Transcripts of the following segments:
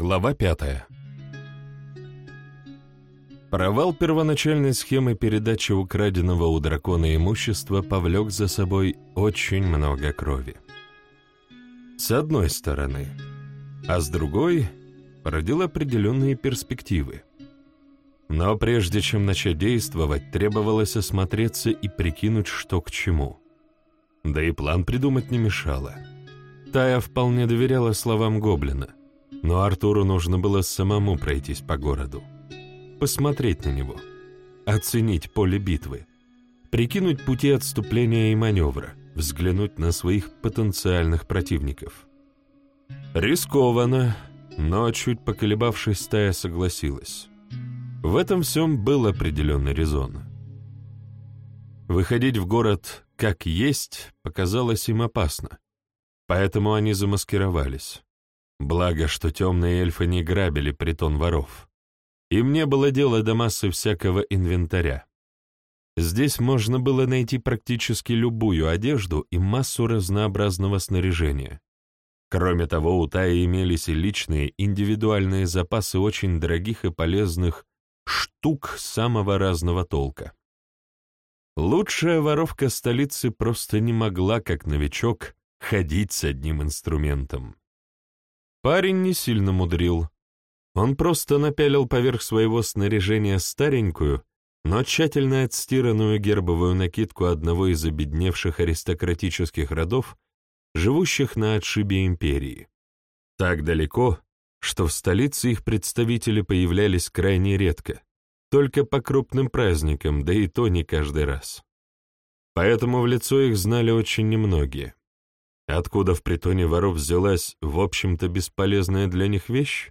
Глава пятая. Провал первоначальной схемы передачи украденного у дракона имущества повлек за собой очень много крови. С одной стороны, а с другой породил определенные перспективы. Но прежде чем начать действовать, требовалось осмотреться и прикинуть, что к чему. Да и план придумать не мешало. Тая вполне доверяла словам Гоблина, но Артуру нужно было самому пройтись по городу. Посмотреть на него, оценить поле битвы, прикинуть пути отступления и маневра, взглянуть на своих потенциальных противников. Рискованно, но, чуть поколебавшись, стая согласилась. В этом всем был определенный резон. Выходить в город как есть показалось им опасно, поэтому они замаскировались. Благо, что темные эльфы не грабили притон воров. Им не было дела до массы всякого инвентаря. Здесь можно было найти практически любую одежду и массу разнообразного снаряжения. Кроме того, у Таи имелись и личные, индивидуальные запасы очень дорогих и полезных штук самого разного толка. Лучшая воровка столицы просто не могла, как новичок, ходить с одним инструментом. Парень не сильно мудрил. Он просто напялил поверх своего снаряжения старенькую, но тщательно отстиранную гербовую накидку одного из обедневших аристократических родов, живущих на отшибе империи. Так далеко, что в столице их представители появлялись крайне редко, только по крупным праздникам, да и то не каждый раз. Поэтому в лицо их знали очень немногие. Откуда в притоне воров взялась, в общем-то, бесполезная для них вещь?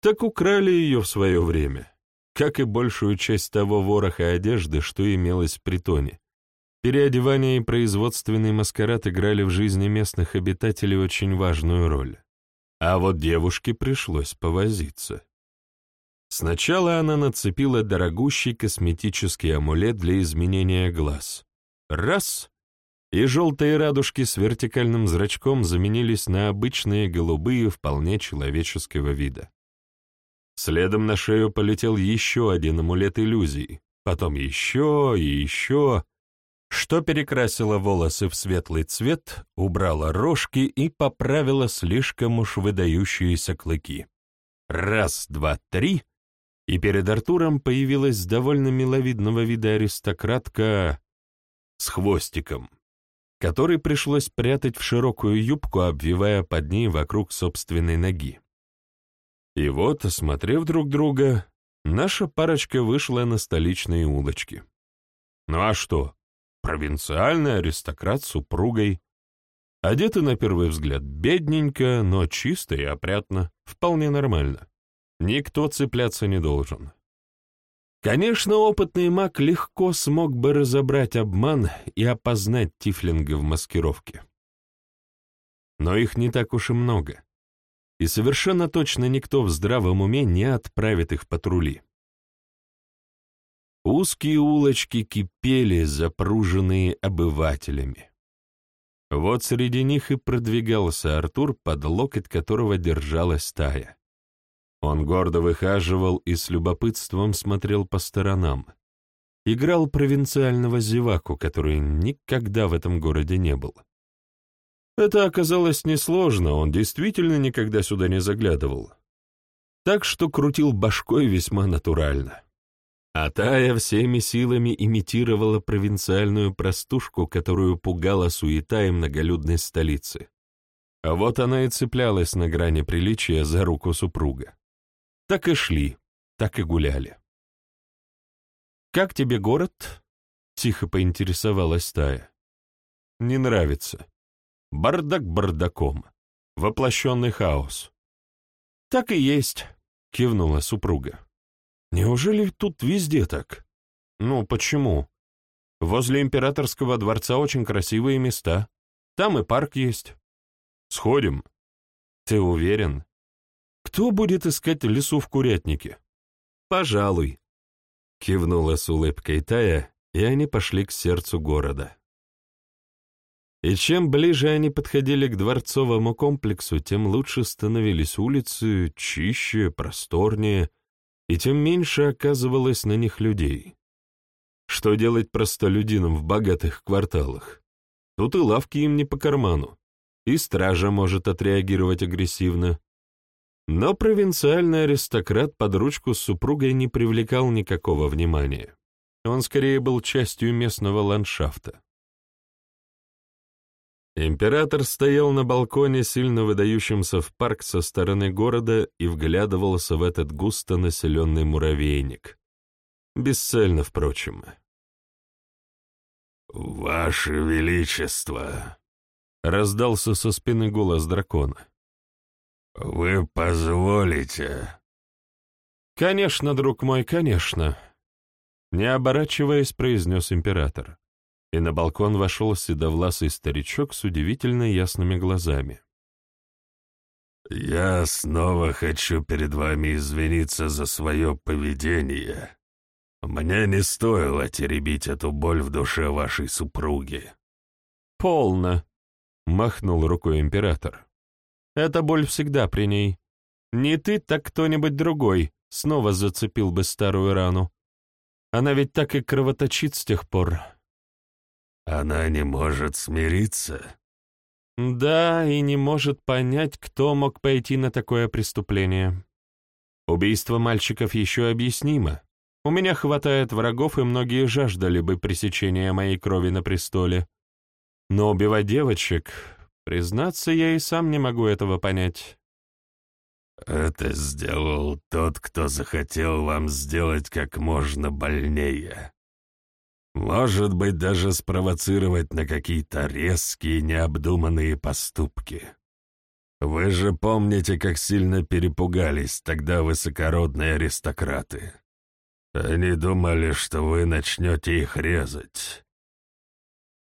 Так украли ее в свое время, как и большую часть того вороха одежды, что имелось в притоне. Переодевание и производственный маскарад играли в жизни местных обитателей очень важную роль. А вот девушке пришлось повозиться. Сначала она нацепила дорогущий косметический амулет для изменения глаз. Раз и желтые радужки с вертикальным зрачком заменились на обычные голубые вполне человеческого вида. Следом на шею полетел еще один амулет иллюзий, потом еще и еще, что перекрасило волосы в светлый цвет, убрало рожки и поправило слишком уж выдающиеся клыки. Раз, два, три, и перед Артуром появилась довольно миловидного вида аристократка с хвостиком который пришлось прятать в широкую юбку, обвивая под ней вокруг собственной ноги. И вот, осмотрев друг друга, наша парочка вышла на столичные улочки. Ну а что? Провинциальный аристократ с супругой. Одеты, на первый взгляд, бедненько, но чисто и опрятно, вполне нормально. Никто цепляться не должен. Конечно, опытный маг легко смог бы разобрать обман и опознать тифлинга в маскировке. Но их не так уж и много. И совершенно точно никто в здравом уме не отправит их в патрули. Узкие улочки кипели, запруженные обывателями. Вот среди них и продвигался Артур, под локоть которого держалась стая. Он гордо выхаживал и с любопытством смотрел по сторонам. Играл провинциального зеваку, который никогда в этом городе не был. Это оказалось несложно, он действительно никогда сюда не заглядывал. Так что крутил башкой весьма натурально. А Тая всеми силами имитировала провинциальную простушку, которую пугала суета и многолюдной столицы. А вот она и цеплялась на грани приличия за руку супруга. Так и шли, так и гуляли. «Как тебе город?» — тихо поинтересовалась Тая. «Не нравится. Бардак бардаком. Воплощенный хаос». «Так и есть», — кивнула супруга. «Неужели тут везде так?» «Ну, почему? Возле императорского дворца очень красивые места. Там и парк есть. Сходим?» «Ты уверен?» Кто будет искать лесу в курятнике? Пожалуй. Кивнула с улыбкой Тая, и они пошли к сердцу города. И чем ближе они подходили к дворцовому комплексу, тем лучше становились улицы, чище, просторнее, и тем меньше оказывалось на них людей. Что делать простолюдинам в богатых кварталах? Тут и лавки им не по карману, и стража может отреагировать агрессивно. Но провинциальный аристократ под ручку с супругой не привлекал никакого внимания. Он скорее был частью местного ландшафта. Император стоял на балконе, сильно выдающемся в парк со стороны города, и вглядывался в этот густо населенный муравейник. Бесцельно, впрочем. «Ваше Величество!» — раздался со спины голос дракона. «Вы позволите?» «Конечно, друг мой, конечно!» Не оборачиваясь, произнес император и на балкон вошел седовласый старичок с удивительно ясными глазами. «Я снова хочу перед вами извиниться за свое поведение. Мне не стоило теребить эту боль в душе вашей супруги». «Полно», — махнул рукой император. «Эта боль всегда при ней. Не ты, так кто-нибудь другой снова зацепил бы старую рану. Она ведь так и кровоточит с тех пор». Она не может смириться? Да, и не может понять, кто мог пойти на такое преступление. Убийство мальчиков еще объяснимо. У меня хватает врагов, и многие жаждали бы пресечения моей крови на престоле. Но убивать девочек, признаться, я и сам не могу этого понять. Это сделал тот, кто захотел вам сделать как можно больнее. Может быть, даже спровоцировать на какие-то резкие, необдуманные поступки. Вы же помните, как сильно перепугались тогда высокородные аристократы. Они думали, что вы начнете их резать.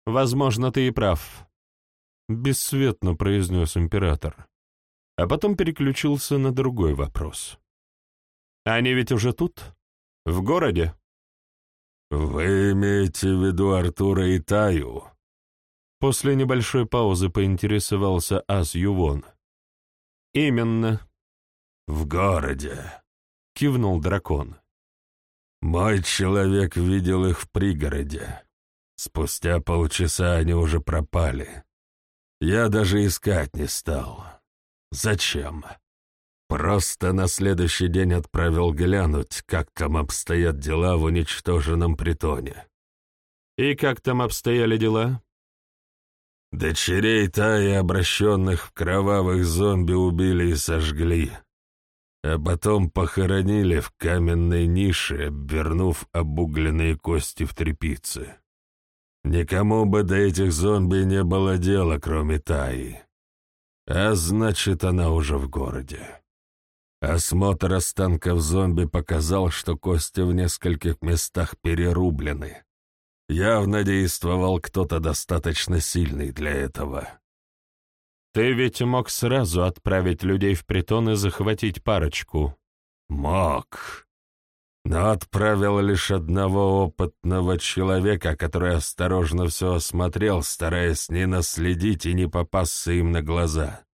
«Возможно, ты и прав», — бесцветно произнес император, а потом переключился на другой вопрос. «Они ведь уже тут? В городе?» «Вы имеете в виду Артура и Таю?» После небольшой паузы поинтересовался Аз Ювон. «Именно». «В городе», — кивнул дракон. «Мой человек видел их в пригороде. Спустя полчаса они уже пропали. Я даже искать не стал. Зачем?» Просто на следующий день отправил глянуть, как там обстоят дела в уничтоженном притоне. И как там обстояли дела? Дочерей Таи, обращенных в кровавых зомби, убили и сожгли, а потом похоронили в каменной нише, обвернув обугленные кости в тряпицы. Никому бы до этих зомби не было дела, кроме Таи. А значит, она уже в городе. Осмотр останков зомби показал, что кости в нескольких местах перерублены. Явно действовал кто-то достаточно сильный для этого. «Ты ведь мог сразу отправить людей в притон и захватить парочку». «Мог. Но отправил лишь одного опытного человека, который осторожно все осмотрел, стараясь не наследить и не попасться им на глаза».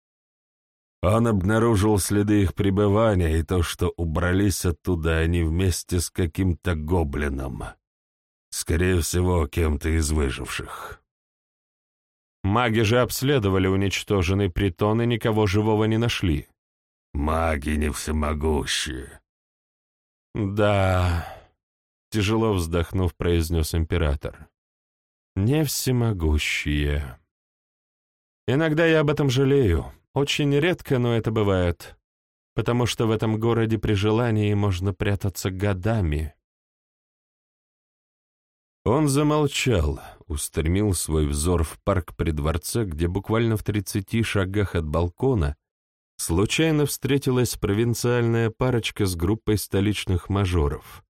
Он обнаружил следы их пребывания и то, что убрались оттуда они вместе с каким-то гоблином. Скорее всего, кем-то из выживших. Маги же обследовали уничтоженный притон и никого живого не нашли. Маги не всемогущие. Да, тяжело вздохнув, произнес император. Не всемогущие. Иногда я об этом жалею. Очень редко, но это бывает, потому что в этом городе при желании можно прятаться годами. Он замолчал, устремил свой взор в парк при дворце, где буквально в тридцати шагах от балкона случайно встретилась провинциальная парочка с группой столичных мажоров.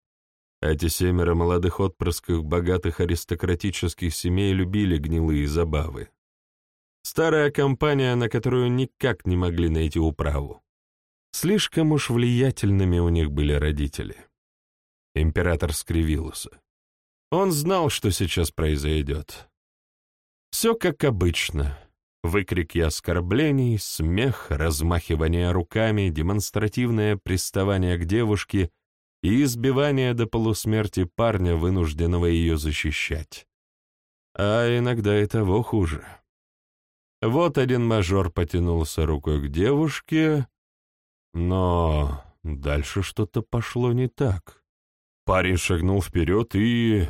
Эти семеро молодых отпрысков богатых аристократических семей любили гнилые забавы. Старая компания, на которую никак не могли найти управу. Слишком уж влиятельными у них были родители. Император скривился. Он знал, что сейчас произойдет. Все как обычно. Выкрики оскорблений, смех, размахивание руками, демонстративное приставание к девушке и избивание до полусмерти парня, вынужденного ее защищать. А иногда и того хуже. Вот один мажор потянулся рукой к девушке, но дальше что-то пошло не так. Парень шагнул вперед и,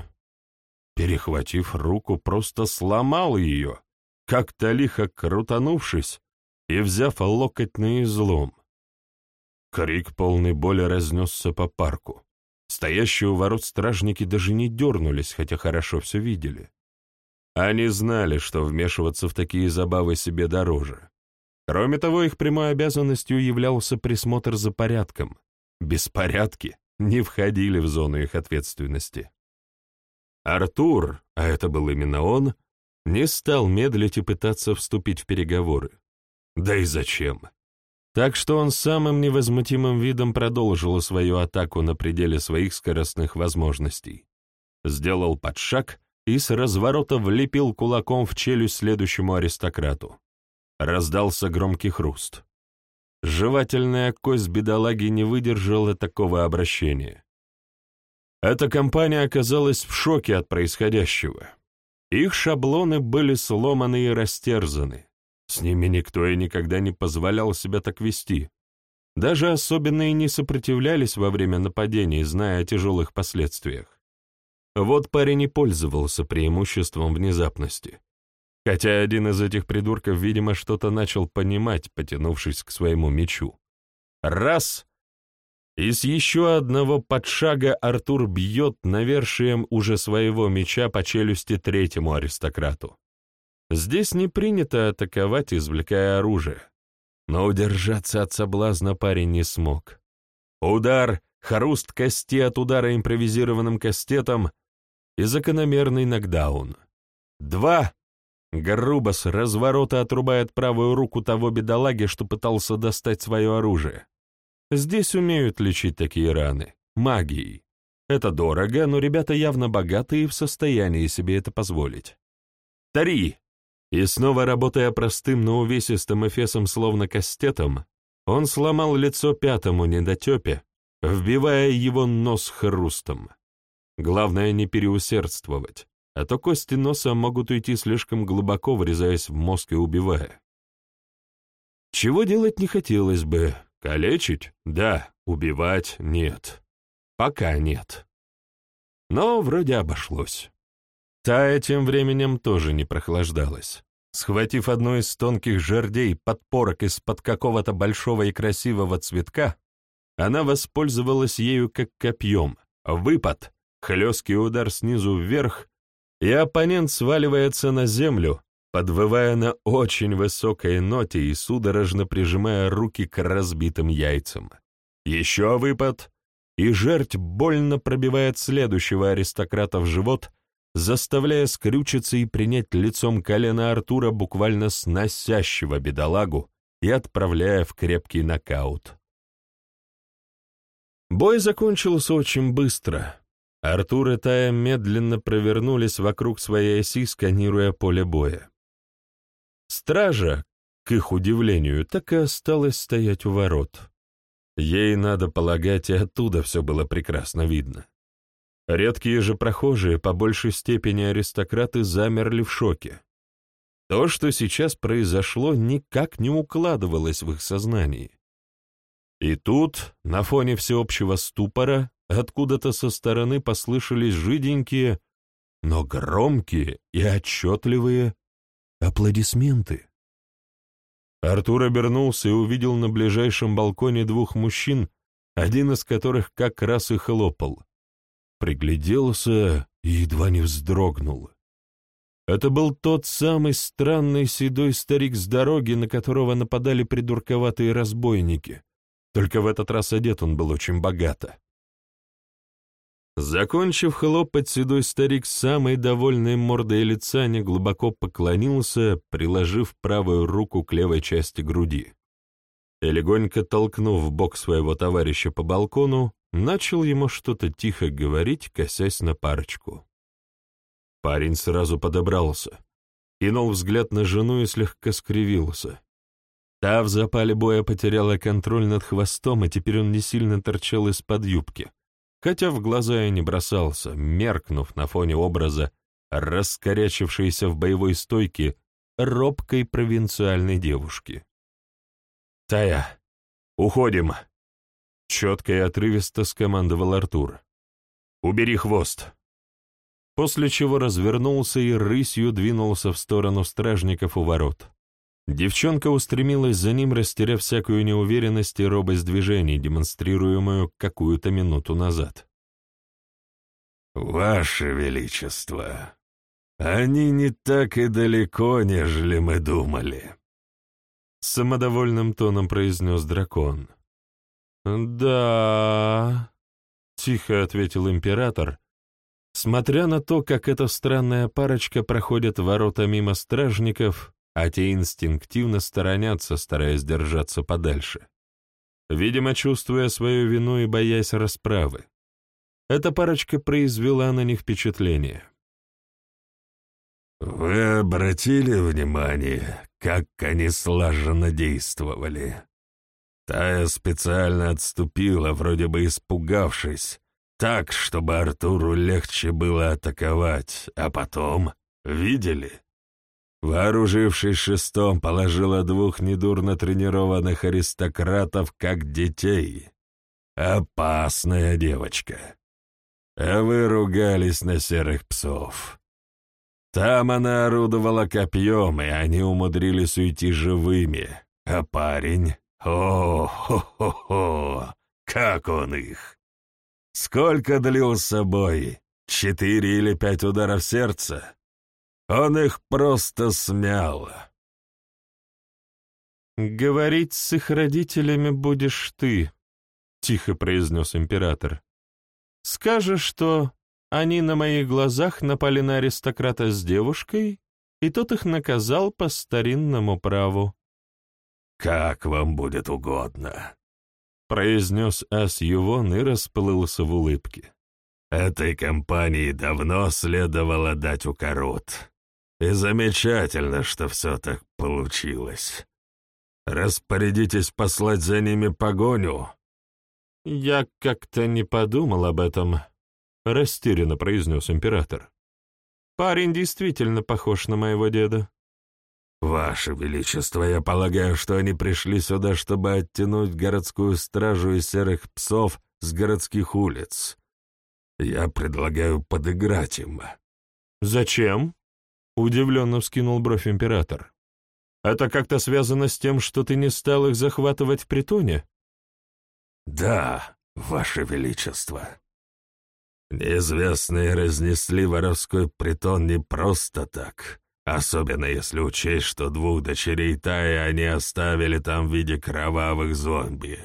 перехватив руку, просто сломал ее как-то лихо крутанувшись и взяв локоть на излом. Крик полный боли разнесся по парку. Стоящие у ворот стражники даже не дернулись, хотя хорошо все видели. Они знали, что вмешиваться в такие забавы себе дороже. Кроме того, их прямой обязанностью являлся присмотр за порядком. Беспорядки не входили в зону их ответственности. Артур, а это был именно он, — не стал медлить и пытаться вступить в переговоры. Да и зачем? Так что он самым невозмутимым видом продолжил свою атаку на пределе своих скоростных возможностей. Сделал подшаг и с разворота влепил кулаком в челюсть следующему аристократу. Раздался громкий хруст. Жевательная кость бедолаги не выдержала такого обращения. Эта компания оказалась в шоке от происходящего. Их шаблоны были сломаны и растерзаны. С ними никто и никогда не позволял себя так вести. Даже особенные не сопротивлялись во время нападений, зная о тяжелых последствиях. Вот парень и пользовался преимуществом внезапности. Хотя один из этих придурков, видимо, что-то начал понимать, потянувшись к своему мечу. Раз и с еще одного подшага Артур бьет навершием уже своего меча по челюсти третьему аристократу. Здесь не принято атаковать, извлекая оружие. Но удержаться от соблазна парень не смог. Удар, хруст кости от удара импровизированным кастетом и закономерный нокдаун. Два. Грубо с разворота отрубает правую руку того бедолаги, что пытался достать свое оружие. Здесь умеют лечить такие раны, магией. Это дорого, но ребята явно богатые и в состоянии себе это позволить. Тари! И снова работая простым, но увесистым эфесом, словно кастетом, он сломал лицо пятому недотепе, вбивая его нос хрустом. Главное не переусердствовать, а то кости носа могут уйти слишком глубоко, врезаясь в мозг и убивая. Чего делать не хотелось бы, Калечить? Да. Убивать? Нет. Пока нет. Но вроде обошлось. Тая тем временем тоже не прохлаждалась. Схватив одну из тонких жердей подпорок из-под какого-то большого и красивого цветка, она воспользовалась ею как копьем. Выпад, хлесткий удар снизу вверх, и оппонент сваливается на землю, подвывая на очень высокой ноте и судорожно прижимая руки к разбитым яйцам. Еще выпад, и жерть больно пробивает следующего аристократа в живот, заставляя скрючиться и принять лицом колено Артура, буквально сносящего бедолагу и отправляя в крепкий нокаут. Бой закончился очень быстро. Артур и Тая медленно провернулись вокруг своей оси, сканируя поле боя. Стража, к их удивлению, так и осталась стоять у ворот. Ей, надо полагать, и оттуда все было прекрасно видно. Редкие же прохожие, по большей степени аристократы, замерли в шоке. То, что сейчас произошло, никак не укладывалось в их сознании. И тут, на фоне всеобщего ступора, откуда-то со стороны послышались жиденькие, но громкие и отчетливые Аплодисменты. Артур обернулся и увидел на ближайшем балконе двух мужчин, один из которых как раз и хлопал. Пригляделся и едва не вздрогнул. Это был тот самый странный седой старик с дороги, на которого нападали придурковатые разбойники. Только в этот раз одет он был очень богато. Закончив хлопать, седой старик с самой довольной мордой лица неглубоко поклонился, приложив правую руку к левой части груди. И легонько толкнув в бок своего товарища по балкону, начал ему что-то тихо говорить, косясь на парочку. Парень сразу подобрался. кинул взгляд на жену и слегка скривился. Та в запале боя потеряла контроль над хвостом, и теперь он не сильно торчал из-под юбки, хотя в глаза и не бросался, меркнув на фоне образа, раскорячившейся в боевой стойке, робкой провинциальной девушки. «Тая, уходим!» — четко и отрывисто скомандовал Артур. «Убери хвост!» После чего развернулся и рысью двинулся в сторону стражников у ворот. Девчонка устремилась за ним, растеряв всякую неуверенность и робость движений, демонстрируемую какую-то минуту назад. «Ваше Величество, они не так и далеко, нежели мы думали», — самодовольным тоном произнес дракон. «Да...» — тихо ответил император, смотря на то, как эта странная парочка проходит ворота мимо стражников, а те инстинктивно сторонятся, стараясь держаться подальше. Видимо, чувствуя свою вину и боясь расправы. Эта парочка произвела на них впечатление. «Вы обратили внимание, как они слаженно действовали?» Тая специально отступила, вроде бы испугавшись, так, чтобы Артуру легче было атаковать, а потом, видели? Вооружившись шестом, положила двух недурно тренированных аристократов как детей. Опасная девочка. А вы ругались на серых псов. Там она орудовала копьем, и они умудрились уйти живыми. А парень... О-хо-хо-хо! Как он их! Сколько длился бой? Четыре или пять ударов сердца? Он их просто смял. «Говорить с их родителями будешь ты», — тихо произнес император. «Скажешь, что они на моих глазах напали на аристократа с девушкой, и тот их наказал по старинному праву». «Как вам будет угодно», — произнес Ас Ювон и расплылся в улыбке. «Этой компании давно следовало дать укорот. И замечательно, что все так получилось. Распорядитесь послать за ними погоню». «Я как-то не подумал об этом», — растерянно произнес император. «Парень действительно похож на моего деда». «Ваше Величество, я полагаю, что они пришли сюда, чтобы оттянуть городскую стражу из серых псов с городских улиц. Я предлагаю подыграть им». «Зачем?» Удивленно вскинул бровь император. «Это как-то связано с тем, что ты не стал их захватывать в притоне?» «Да, Ваше Величество. Неизвестные разнесли воровской притон не просто так, особенно если учесть, что двух дочерей Таи они оставили там в виде кровавых зомби.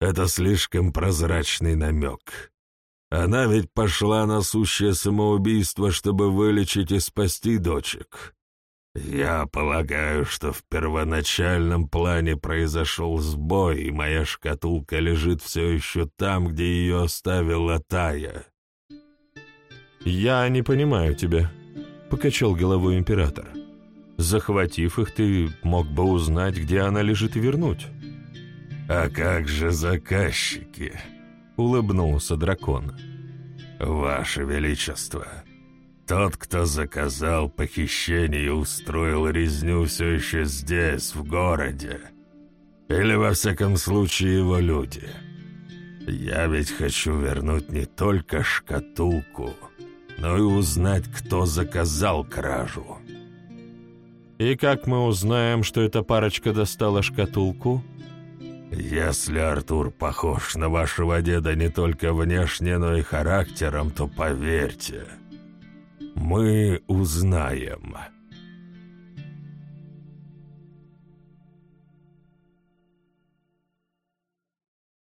Это слишком прозрачный намек. Она ведь пошла на сущее самоубийство, чтобы вылечить и спасти дочек. Я полагаю, что в первоначальном плане произошел сбой, и моя шкатулка лежит все еще там, где ее оставила Тая. «Я не понимаю тебя», — покачал головой император. «Захватив их, ты мог бы узнать, где она лежит, и вернуть». «А как же заказчики?» — улыбнулся дракон. «Ваше Величество, тот, кто заказал похищение и устроил резню, все еще здесь, в городе. Или, во всяком случае, его люди. Я ведь хочу вернуть не только шкатулку, но и узнать, кто заказал кражу». «И как мы узнаем, что эта парочка достала шкатулку?» «Если Артур похож на вашего деда не только внешне, но и характером, то поверьте, мы узнаем».